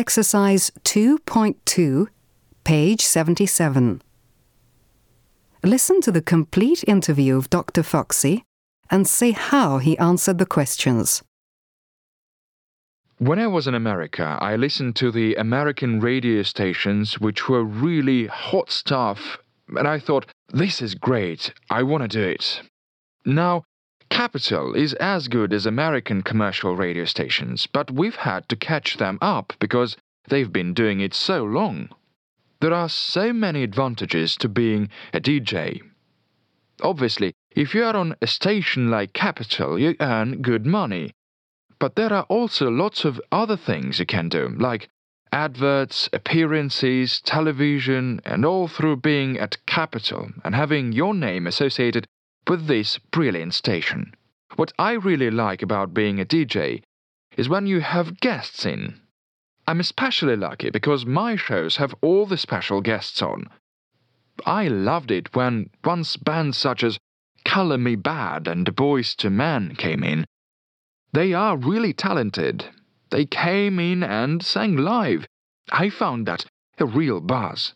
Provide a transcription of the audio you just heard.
Exercise 2.2, page 77. Listen to the complete interview of Dr. Foxy and see how he answered the questions. When I was in America, I listened to the American radio stations, which were really hot stuff, and I thought, this is great, I want to do it. Now, Capital is as good as American commercial radio stations, but we've had to catch them up because they've been doing it so long. There are so many advantages to being a DJ. Obviously, if you are on a station like Capital, you earn good money. But there are also lots of other things you can do, like adverts, appearances, television, and all through being at Capital and having your name associated with this brilliant station. What I really like about being a DJ is when you have guests in. I'm especially lucky because my shows have all the special guests on. I loved it when once bands such as Color Me Badd and Boyz II Men came in. They are really talented. They came in and sang live. I found that a real buzz.